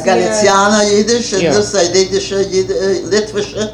Galiciano Jiddische, Ja. dus hij Litwische.